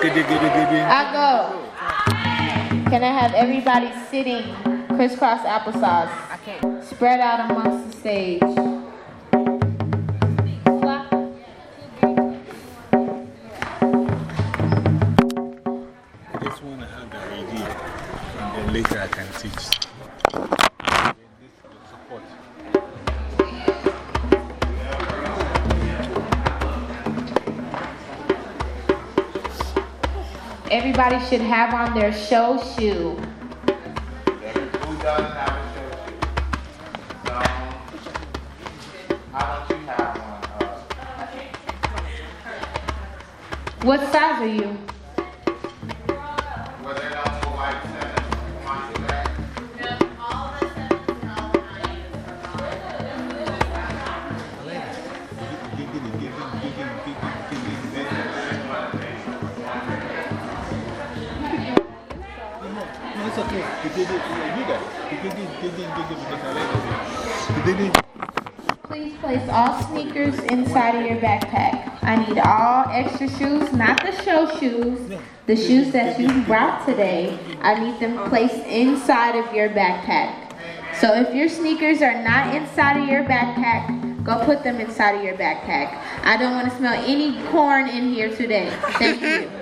I go. Can I have everybody sitting crisscross applesauce? I can't. Spread out amongst the stage. Everybody should have on their show shoe. Who does have a show shoe? Don't you have one? Uh, What size are you? He did it. Did. He did it, did it, did it it. He did it. Please place all sneakers inside of your backpack. I need all extra shoes, not the show shoes, the shoes that you brought today. I need them placed inside of your backpack. So if your sneakers are not inside of your backpack, go put them inside of your backpack. I don't want to smell any corn in here today. Thank you.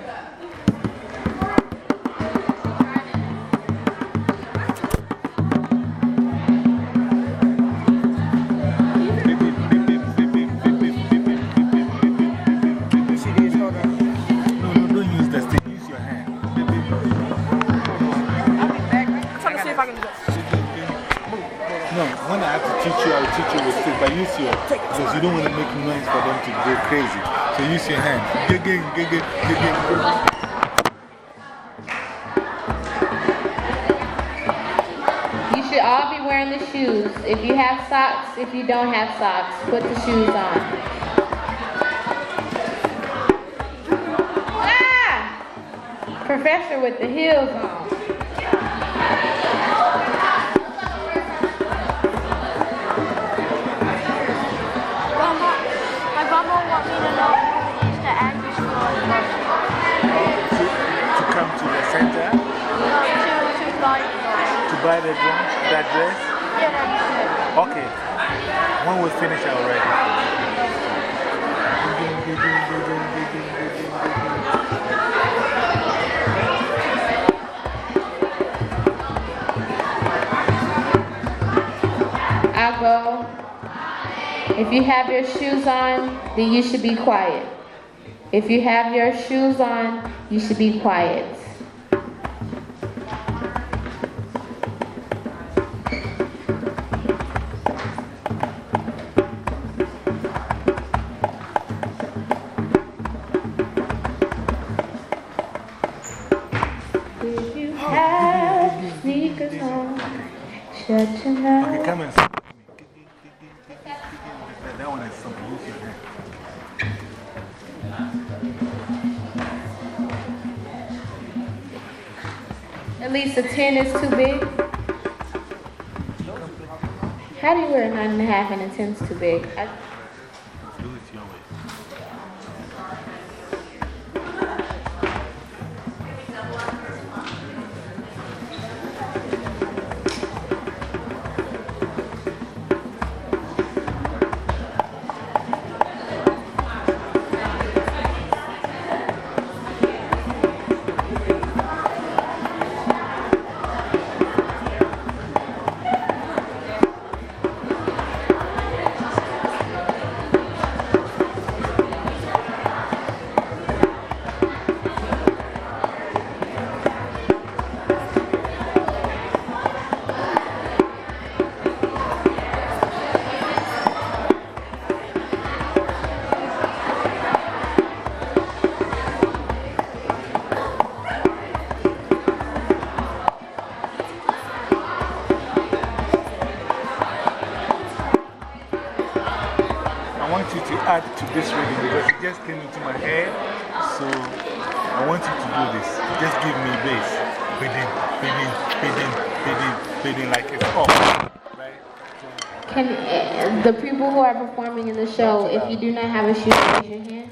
Teach you, I will teach you with but use your, because you don't want to make noise for them to go crazy. So use your hand. You should all be wearing the shoes. If you have socks, if you don't have socks, put the shoes on. Ah! Professor with the heels on. Buy the that dress. Yeah, Okay. When we finish, I'll write it. I'll go. If you have your shoes on, then you should be quiet. If you have your shoes on, you should be quiet. If you have sneakers on, shut your mouth. Okay, come and sit. That, that one is something. Use your hand. At least a 10 is too big. How do you wear a 9 and a half and a 10 is too big? I, I want you to add to this reading because it just came into my head. So I want you to do this. Just give me bass. Bidding, bidding, bidding, bidding, bidding like it's off. Right? can uh, the people who are performing in the show, if you do not have a shoe, raise your hand?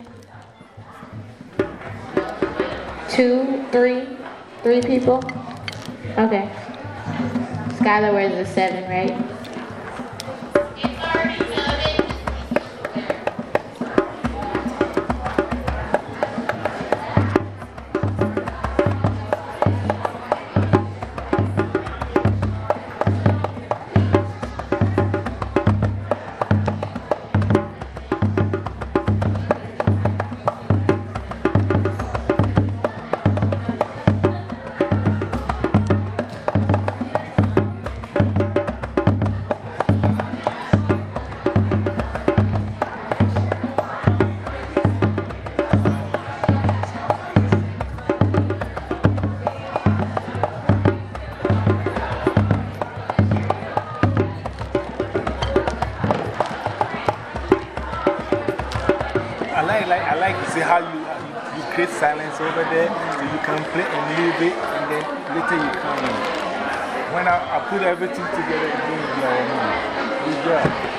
Two, three, three people? Okay. Skylar wears a seven, right? See how you, you, create silence over there so you can play and leave it and then later you come in. When I, I put everything together, going to be our movie. Good job.